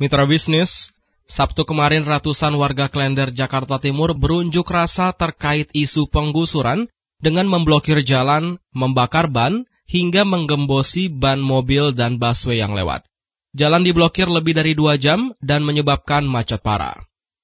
Mitra bisnis, Sabtu kemarin ratusan warga Klender Jakarta Timur berunjuk rasa terkait isu penggusuran dengan memblokir jalan, membakar ban, hingga menggembosi ban mobil dan busway yang lewat. Jalan diblokir lebih dari dua jam dan menyebabkan macet parah.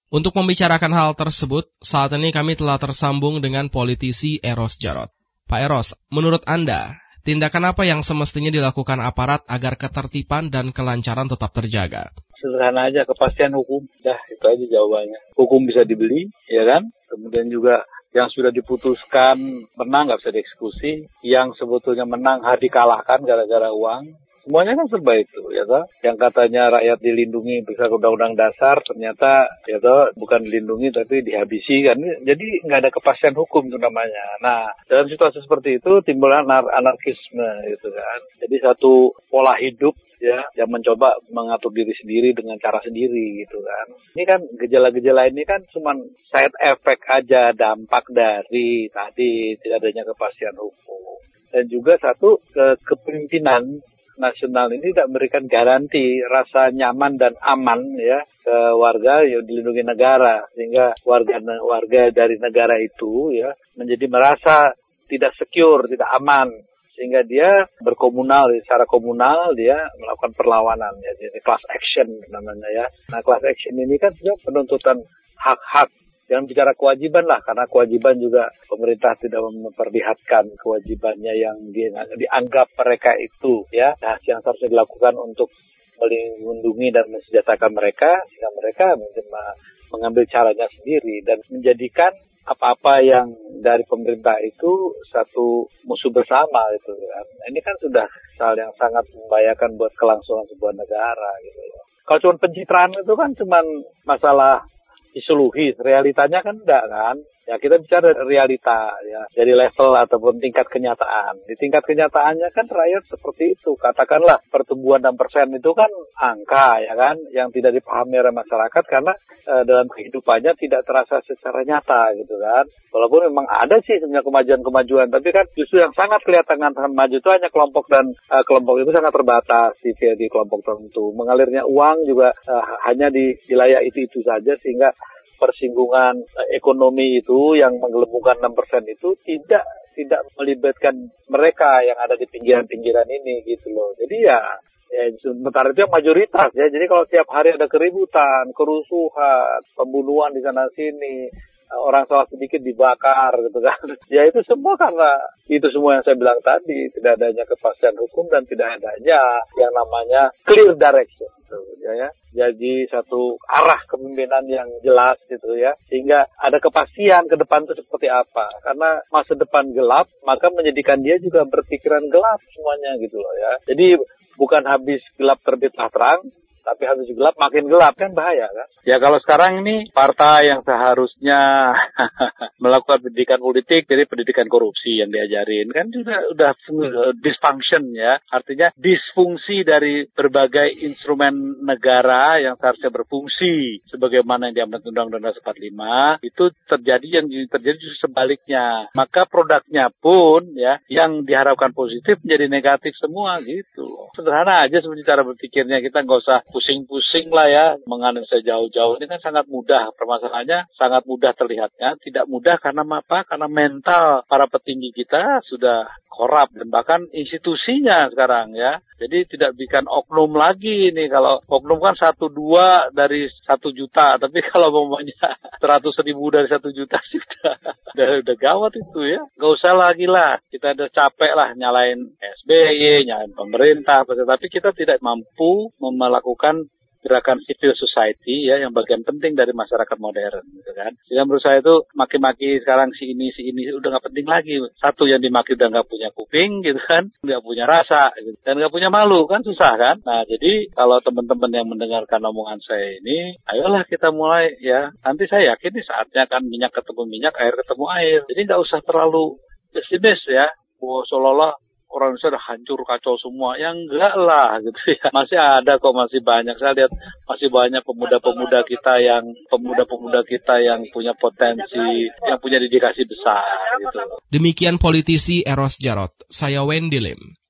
Untuk membicarakan hal tersebut, saat ini kami telah tersambung dengan politisi Eros Jarot. Pak Eros, menurut Anda, tindakan apa yang semestinya dilakukan aparat agar ketertiban dan kelancaran tetap terjaga? Sederhana aja kepastian hukum. Dah itu aja jawabannya. Hukum bisa dibeli, ya kan? Kemudian juga yang sudah diputuskan menang nggak bisa dieksekusi, yang sebetulnya menang harus dikalahkan gara-gara uang. Semuanya kan serba itu, ya toh. Yang katanya rakyat dilindungi bisa undang-undang dasar, ternyata ya toh bukan dilindungi tapi dihabisi kan. Jadi nggak ada kepastian hukum itu namanya. Nah, dalam situasi seperti itu timbul anar anarkisme gitu kan. Jadi satu pola hidup ya yang mencoba mengatur diri sendiri dengan cara sendiri gitu kan. Ini kan gejala-gejala ini kan cuma side effect aja dampak dari tadi tidak adanya kepastian hukum. Dan juga satu ke kepemimpinan nasional ini tidak memberikan garansi rasa nyaman dan aman ya ke warga yang dilindungi negara sehingga warga warga dari negara itu ya menjadi merasa tidak secure, tidak aman sehingga dia berkomunal secara komunal dia melakukan perlawanan ya jadi class action namanya ya. Nah class action ini kan sudah penuntutan hak-hak. Yang bicara kewajiban lah karena kewajiban juga pemerintah tidak memperlihatkan kewajibannya yang dianggap mereka itu ya. Nah, yang harusnya dilakukan untuk melindungi dan mensejahterakan mereka sehingga mereka mengambil caranya sendiri dan menjadikan apa-apa yang dari pemerintah itu satu musuh bersama gitu kan. Ini kan sudah hal yang sangat membahayakan buat kelangsungan sebuah negara gitu loh. Kalau cuma pencitraan itu kan cuma masalah isoluhis, realitanya kan enggak kan. Ya kita bicara realita ya dari level ataupun tingkat kenyataan. Di tingkat kenyataannya kan rakyat seperti itu. Katakanlah pertumbuhan 6 persen itu kan angka ya kan yang tidak dipahami oleh masyarakat karena e, dalam kehidupannya tidak terasa secara nyata gitu kan. Walaupun memang ada sih sebenarnya kemajuan-kemajuan, tapi kan justru yang sangat kelihatan maju itu hanya kelompok dan e, kelompok itu sangat terbatas di, di kelompok tertentu. Mengalirnya uang juga e, hanya di wilayah itu-itu saja sehingga persinggungan ekonomi itu yang menggelembungkan 6% itu tidak tidak melibatkan mereka yang ada di pinggiran-pinggiran ini gitu loh. Jadi ya ya sementara itu yang mayoritas ya. Jadi kalau tiap hari ada keributan, kerusuhan, pembunuhan di sana sini, orang salah sedikit dibakar gitu kan. Ya itu semua karena itu semua yang saya bilang tadi, tidak adanya kepastian hukum dan tidak adanya yang namanya clear direction gitu ya, ya. Jadi satu arah kepemimpinan yang jelas gitu ya. Sehingga ada kepastian ke depan itu seperti apa. Karena masa depan gelap maka menjadikan dia juga berpikiran gelap semuanya gitu loh ya. Jadi bukan habis gelap terbitlah terang tapi habis gelap makin gelap kan bahaya kan. Ya kalau sekarang ini partai yang seharusnya melakukan pendidikan politik jadi pendidikan korupsi yang diajarin kan sudah udah dysfunction ya. Artinya disfungsi dari berbagai instrumen negara yang seharusnya berfungsi sebagaimana yang diamanat Undang-Undang 45 itu terjadi yang terjadi justru sebaliknya. Maka produknya pun ya yang diharapkan positif menjadi negatif semua gitu. Sederhana aja sebenarnya cara berpikirnya kita nggak usah pusing-pusing lah ya menganalisa jauh-jauh ini kan sangat mudah permasalahannya sangat mudah terlihatnya. Tidak mudah karena apa? Karena mental para petinggi kita sudah korup dan bahkan institusinya sekarang ya jadi tidak bikin oknum lagi ini. Kalau oknum kan satu dua dari satu juta. Tapi kalau mamanya seratus ribu dari satu juta sih udah, udah, udah gawat itu ya. Nggak usah lagi lah. Kita udah capek lah nyalain SBY nyalain pemerintah tapi kita tidak mampu melakukan gerakan civil society ya yang bagian penting dari masyarakat modern gitu kan. Jadi menurut saya itu maki-maki sekarang si ini si ini udah nggak penting lagi. Satu yang dimaki udah nggak punya kuping gitu kan, nggak punya rasa gitu. dan nggak punya malu kan susah kan. Nah jadi kalau teman-teman yang mendengarkan omongan saya ini, ayolah kita mulai ya. Nanti saya yakin nih saatnya kan minyak ketemu minyak, air ketemu air. Jadi nggak usah terlalu pesimis ya. Bahwa seolah-olah orang Indonesia udah hancur kacau semua. Yang enggak lah gitu ya. Masih ada kok masih banyak. Saya lihat masih banyak pemuda-pemuda kita yang pemuda-pemuda kita yang punya potensi, yang punya dedikasi besar gitu. Demikian politisi Eros Jarot. Saya Wendy Lim.